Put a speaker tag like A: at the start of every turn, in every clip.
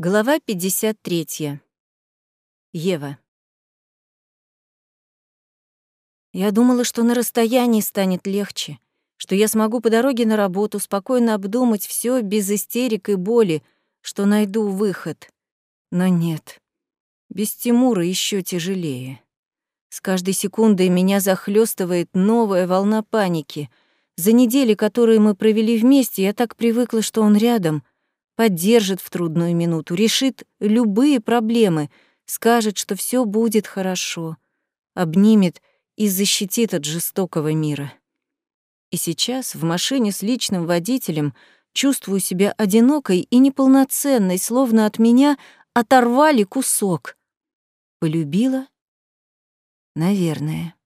A: Глава 53. Ева. Я думала, что на расстоянии станет легче, что я смогу по дороге на работу спокойно обдумать все без истерик и боли, что найду выход. Но нет. Без Тимура еще тяжелее. С каждой секундой меня захлестывает новая волна паники. За недели, которые мы провели вместе, я так привыкла, что он рядом — поддержит в трудную минуту, решит любые проблемы, скажет, что все будет хорошо, обнимет и защитит от жестокого мира. И сейчас в машине с личным водителем чувствую себя одинокой и неполноценной, словно от меня оторвали кусок. Полюбила? Наверное.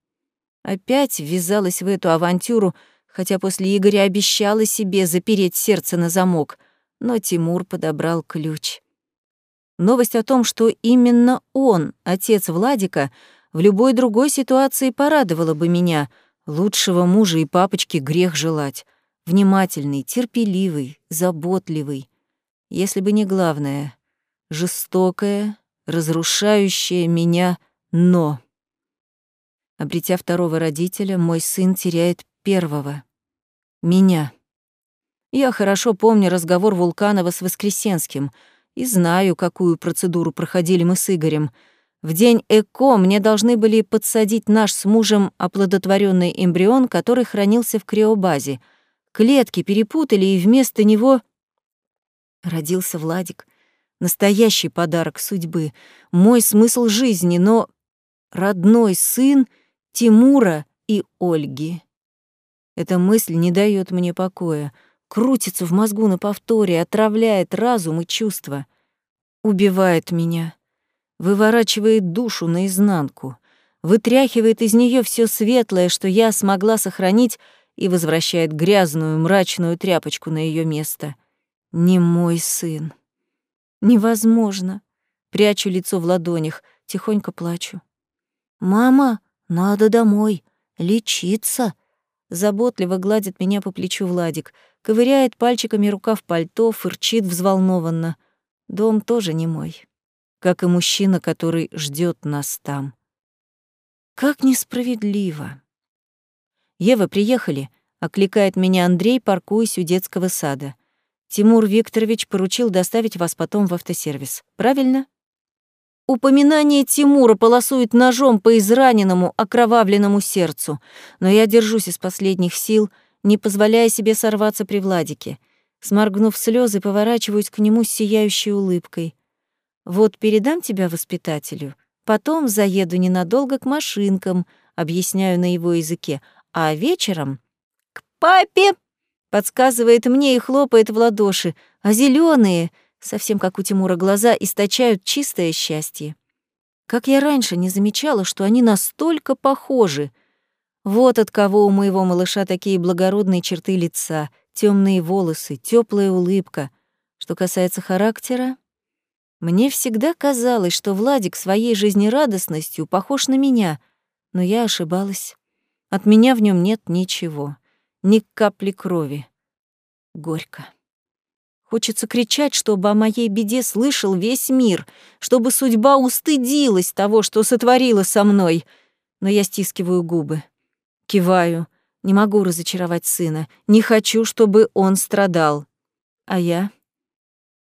A: Опять ввязалась в эту авантюру, хотя после Игоря обещала себе запереть сердце на замок — но Тимур подобрал ключ. Новость о том, что именно он, отец Владика, в любой другой ситуации порадовала бы меня. Лучшего мужа и папочки грех желать. Внимательный, терпеливый, заботливый. Если бы не главное — жестокое, разрушающее меня «но». Обретя второго родителя, мой сын теряет первого — меня. Я хорошо помню разговор Вулканова с Воскресенским и знаю, какую процедуру проходили мы с Игорем. В день ЭКО мне должны были подсадить наш с мужем оплодотворенный эмбрион, который хранился в криобазе. Клетки перепутали, и вместо него родился Владик. Настоящий подарок судьбы, мой смысл жизни, но родной сын Тимура и Ольги. Эта мысль не дает мне покоя крутится в мозгу на повторе, отравляет разум и чувства. Убивает меня, выворачивает душу наизнанку, вытряхивает из нее все светлое, что я смогла сохранить, и возвращает грязную, мрачную тряпочку на ее место. Не мой сын. Невозможно. Прячу лицо в ладонях, тихонько плачу. «Мама, надо домой, лечиться», Заботливо гладит меня по плечу Владик, ковыряет пальчиками рукав пальто, фырчит взволнованно. Дом тоже не мой, как и мужчина, который ждет нас там. Как несправедливо. «Ева, приехали», — окликает меня Андрей, паркуясь у детского сада. «Тимур Викторович поручил доставить вас потом в автосервис. Правильно?» Упоминание Тимура полосует ножом по израненному, окровавленному сердцу, но я держусь из последних сил, не позволяя себе сорваться при Владике. Сморгнув слезы, поворачиваюсь к нему с сияющей улыбкой. «Вот передам тебя воспитателю, потом заеду ненадолго к машинкам», объясняю на его языке, а вечером — к папе, подсказывает мне и хлопает в ладоши, а зеленые совсем как у Тимура глаза, источают чистое счастье. Как я раньше не замечала, что они настолько похожи. Вот от кого у моего малыша такие благородные черты лица, темные волосы, теплая улыбка. Что касается характера, мне всегда казалось, что Владик своей жизнерадостностью похож на меня, но я ошибалась. От меня в нем нет ничего, ни капли крови. Горько. Хочется кричать, чтобы о моей беде слышал весь мир, чтобы судьба устыдилась того, что сотворила со мной. Но я стискиваю губы. Киваю. Не могу разочаровать сына. Не хочу, чтобы он страдал. А я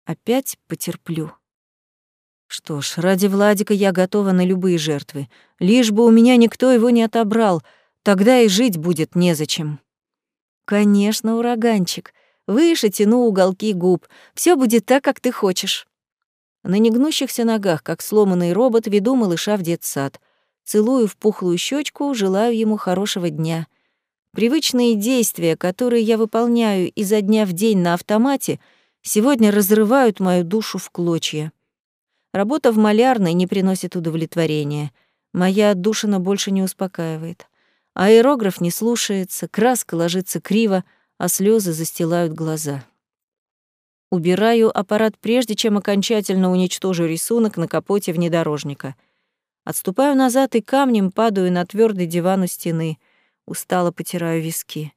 A: опять потерплю. Что ж, ради Владика я готова на любые жертвы. Лишь бы у меня никто его не отобрал, тогда и жить будет незачем. Конечно, ураганчик. Выше тяну уголки губ. Все будет так, как ты хочешь. На негнущихся ногах, как сломанный робот, веду малыша в детсад. Целую в пухлую щечку, желаю ему хорошего дня. Привычные действия, которые я выполняю изо дня в день на автомате, сегодня разрывают мою душу в клочья. Работа в малярной не приносит удовлетворения. Моя отдушина больше не успокаивает. Аэрограф не слушается, краска ложится криво, а слезы застилают глаза. Убираю аппарат прежде, чем окончательно уничтожу рисунок на капоте внедорожника. Отступаю назад и камнем падаю на твердый диван у стены. Устало потираю виски.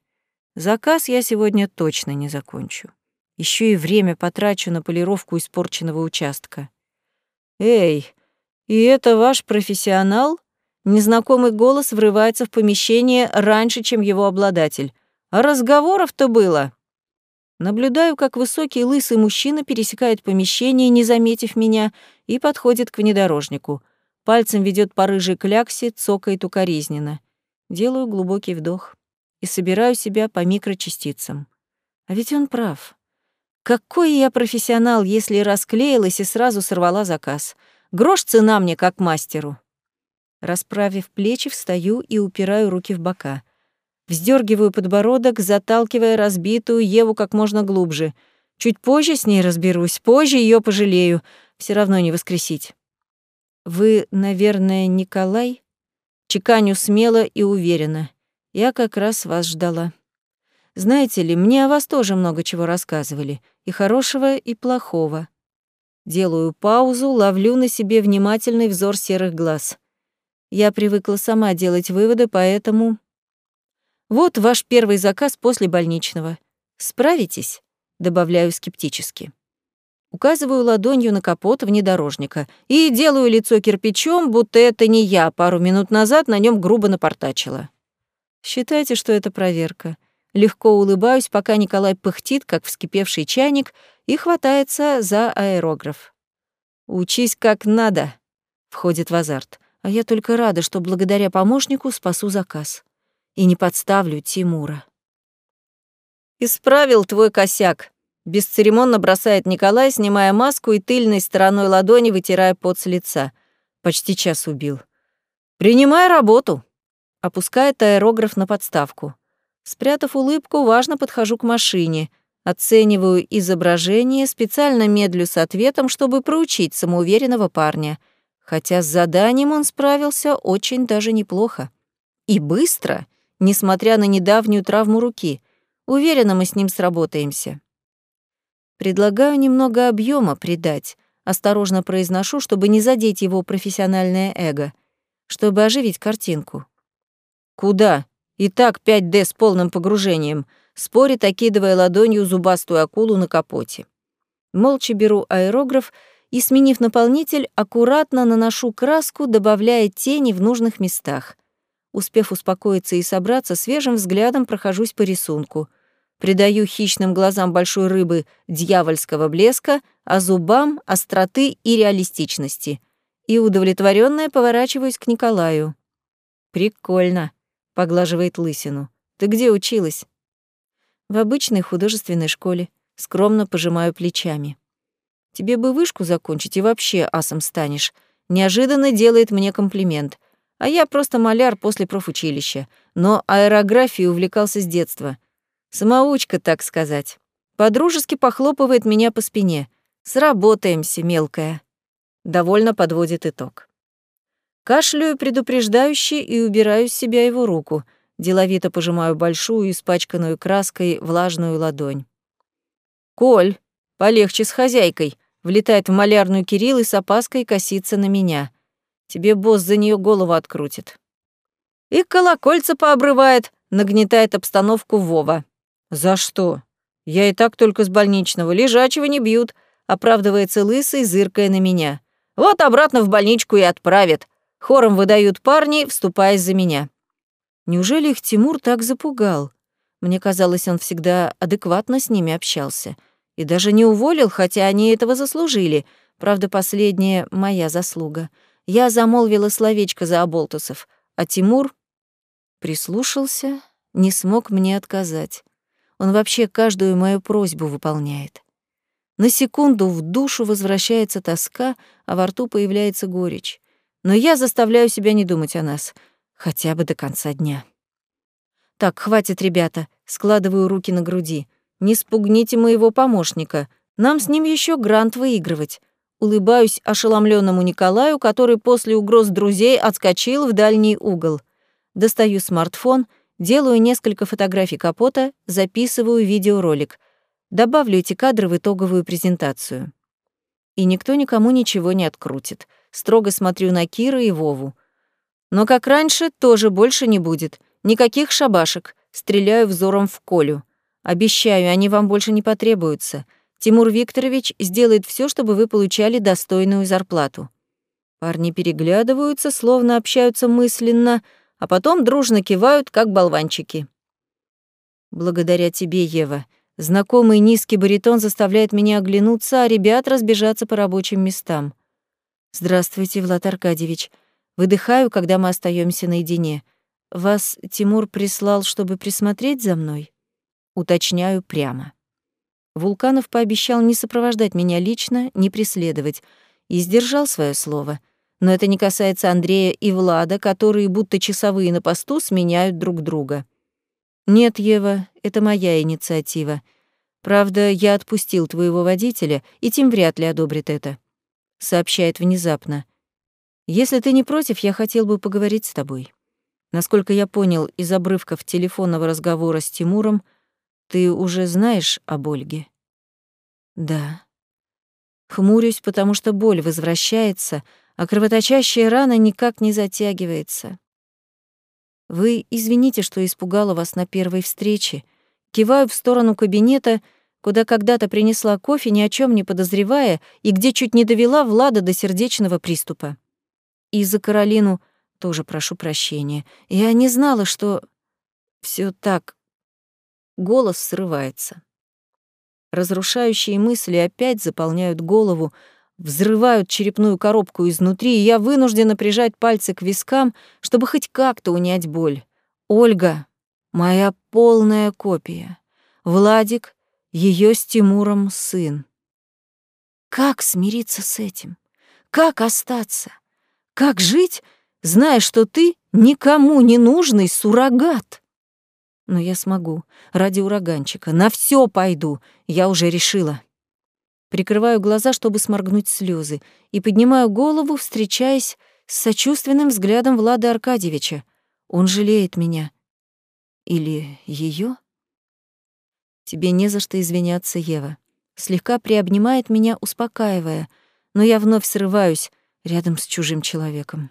A: Заказ я сегодня точно не закончу. Еще и время потрачу на полировку испорченного участка. «Эй, и это ваш профессионал?» Незнакомый голос врывается в помещение раньше, чем его обладатель. «А разговоров-то было!» Наблюдаю, как высокий лысый мужчина пересекает помещение, не заметив меня, и подходит к внедорожнику. Пальцем ведет по рыжей кляксе, цокает укоризненно. Делаю глубокий вдох и собираю себя по микрочастицам. А ведь он прав. Какой я профессионал, если расклеилась и сразу сорвала заказ. Грош цена мне как мастеру. Расправив плечи, встаю и упираю руки в бока. Вздергиваю подбородок, заталкивая разбитую Еву как можно глубже. Чуть позже с ней разберусь, позже ее пожалею. Все равно не воскресить. Вы, наверное, Николай? Чеканю смело и уверенно. Я как раз вас ждала. Знаете ли, мне о вас тоже много чего рассказывали, и хорошего, и плохого. Делаю паузу, ловлю на себе внимательный взор серых глаз. Я привыкла сама делать выводы, поэтому вот ваш первый заказ после больничного. Справитесь? Добавляю скептически. Указываю ладонью на капот внедорожника и делаю лицо кирпичом, будто это не я пару минут назад на нем грубо напортачила. Считайте, что это проверка. Легко улыбаюсь, пока Николай пыхтит, как вскипевший чайник, и хватается за аэрограф. «Учись как надо», — входит в азарт. А я только рада, что благодаря помощнику спасу заказ и не подставлю Тимура. «Исправил твой косяк», — бесцеремонно бросает Николай, снимая маску и тыльной стороной ладони вытирая пот с лица. Почти час убил. «Принимай работу», — опускает аэрограф на подставку. Спрятав улыбку, важно подхожу к машине, оцениваю изображение, специально медлю с ответом, чтобы проучить самоуверенного парня. Хотя с заданием он справился очень даже неплохо. И быстро — несмотря на недавнюю травму руки. Уверена, мы с ним сработаемся. Предлагаю немного объема придать, осторожно произношу, чтобы не задеть его профессиональное эго, чтобы оживить картинку. Куда? И так 5D с полным погружением, спорит, окидывая ладонью зубастую акулу на капоте. Молча беру аэрограф и, сменив наполнитель, аккуратно наношу краску, добавляя тени в нужных местах. Успев успокоиться и собраться, свежим взглядом прохожусь по рисунку. Придаю хищным глазам большой рыбы дьявольского блеска, а зубам — остроты и реалистичности. И удовлетворённая поворачиваюсь к Николаю. «Прикольно», — поглаживает лысину. «Ты где училась?» «В обычной художественной школе. Скромно пожимаю плечами. Тебе бы вышку закончить и вообще асом станешь. Неожиданно делает мне комплимент. А я просто маляр после профучилища, но аэрографией увлекался с детства. Самоучка, так сказать. Подружески похлопывает меня по спине. Сработаемся, мелкая. Довольно подводит итог. Кашляю предупреждающе и убираю с себя его руку. Деловито пожимаю большую, испачканную краской, влажную ладонь. «Коль, полегче с хозяйкой», — влетает в малярную Кирилл и с опаской косится на меня. Тебе босс за нее голову открутит. И колокольца пообрывает, нагнетает обстановку Вова. За что? Я и так только с больничного, лежачего не бьют, оправдывается лысый, зыркая на меня. Вот обратно в больничку и отправят. Хором выдают парни, вступаясь за меня. Неужели их Тимур так запугал? Мне казалось, он всегда адекватно с ними общался. И даже не уволил, хотя они этого заслужили. Правда, последняя — моя заслуга. Я замолвила словечко за оболтусов, а Тимур прислушался, не смог мне отказать. Он вообще каждую мою просьбу выполняет. На секунду в душу возвращается тоска, а во рту появляется горечь. Но я заставляю себя не думать о нас, хотя бы до конца дня. Так, хватит, ребята, складываю руки на груди. Не спугните моего помощника. Нам с ним еще грант выигрывать. Улыбаюсь ошеломленному Николаю, который после угроз друзей отскочил в дальний угол. Достаю смартфон, делаю несколько фотографий капота, записываю видеоролик. Добавлю эти кадры в итоговую презентацию. И никто никому ничего не открутит. Строго смотрю на Кира и Вову. Но как раньше тоже больше не будет. Никаких шабашек. Стреляю взором в Колю. Обещаю, они вам больше не потребуются. Тимур Викторович сделает все, чтобы вы получали достойную зарплату». Парни переглядываются, словно общаются мысленно, а потом дружно кивают, как болванчики. «Благодаря тебе, Ева. Знакомый низкий баритон заставляет меня оглянуться, а ребят разбежаться по рабочим местам. «Здравствуйте, Влад Аркадьевич. Выдыхаю, когда мы остаемся наедине. Вас Тимур прислал, чтобы присмотреть за мной?» Уточняю прямо. Вулканов пообещал не сопровождать меня лично, не преследовать, и сдержал свое слово. Но это не касается Андрея и Влада, которые будто часовые на посту сменяют друг друга. «Нет, Ева, это моя инициатива. Правда, я отпустил твоего водителя, и Тим вряд ли одобрит это», — сообщает внезапно. «Если ты не против, я хотел бы поговорить с тобой. Насколько я понял из обрывков телефонного разговора с Тимуром, ты уже знаешь об Ольге?» «Да». Хмурюсь, потому что боль возвращается, а кровоточащая рана никак не затягивается. Вы извините, что испугала вас на первой встрече. Киваю в сторону кабинета, куда когда-то принесла кофе, ни о чем не подозревая, и где чуть не довела Влада до сердечного приступа. И за Каролину тоже прошу прощения. Я не знала, что все так. Голос срывается. Разрушающие мысли опять заполняют голову, взрывают черепную коробку изнутри, и я вынуждена прижать пальцы к вискам, чтобы хоть как-то унять боль. Ольга — моя полная копия. Владик — ее с Тимуром сын. Как смириться с этим? Как остаться? Как жить, зная, что ты никому не нужный суррогат? Но я смогу. Ради ураганчика. На все пойду. Я уже решила. Прикрываю глаза, чтобы сморгнуть слезы, и поднимаю голову, встречаясь с сочувственным взглядом Влада Аркадьевича. Он жалеет меня. Или ее? Тебе не за что извиняться, Ева. Слегка приобнимает меня, успокаивая, но я вновь срываюсь рядом с чужим человеком.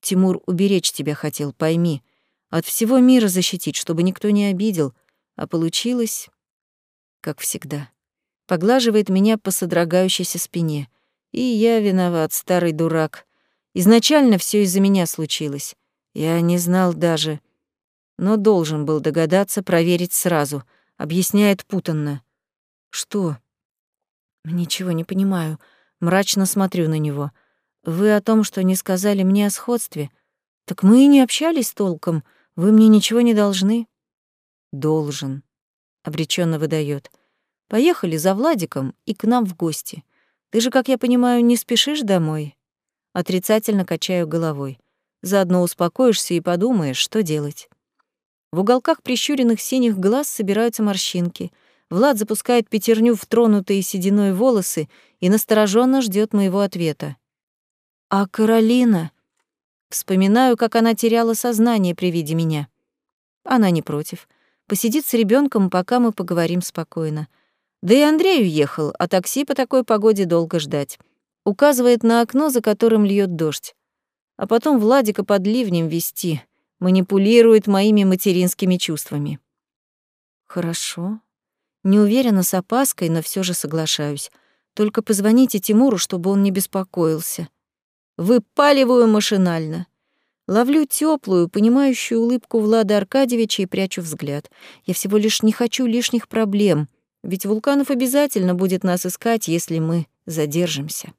A: Тимур уберечь тебя хотел, пойми. От всего мира защитить, чтобы никто не обидел, а получилось, как всегда поглаживает меня по содрогающейся спине. И я виноват, старый дурак. Изначально все из-за меня случилось. Я не знал даже, но должен был догадаться, проверить сразу. Объясняет путанно. Что? Ничего не понимаю. Мрачно смотрю на него. Вы о том, что не сказали мне о сходстве. Так мы и не общались толком. Вы мне ничего не должны. Должен. Обреченно выдает. Поехали за Владиком и к нам в гости. Ты же, как я понимаю, не спешишь домой?» Отрицательно качаю головой. Заодно успокоишься и подумаешь, что делать. В уголках прищуренных синих глаз собираются морщинки. Влад запускает пятерню в тронутые сединой волосы и настороженно ждет моего ответа. «А Каролина?» Вспоминаю, как она теряла сознание при виде меня. Она не против. Посидит с ребенком, пока мы поговорим спокойно. Да и Андрей уехал, а такси по такой погоде долго ждать. Указывает на окно, за которым льет дождь. А потом Владика под ливнем вести. Манипулирует моими материнскими чувствами. Хорошо. Не уверена с опаской, но все же соглашаюсь. Только позвоните Тимуру, чтобы он не беспокоился. Выпаливаю машинально. Ловлю теплую, понимающую улыбку Влада Аркадьевича и прячу взгляд. Я всего лишь не хочу лишних проблем — ведь Вулканов обязательно будет нас искать, если мы задержимся.